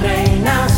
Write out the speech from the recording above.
Padre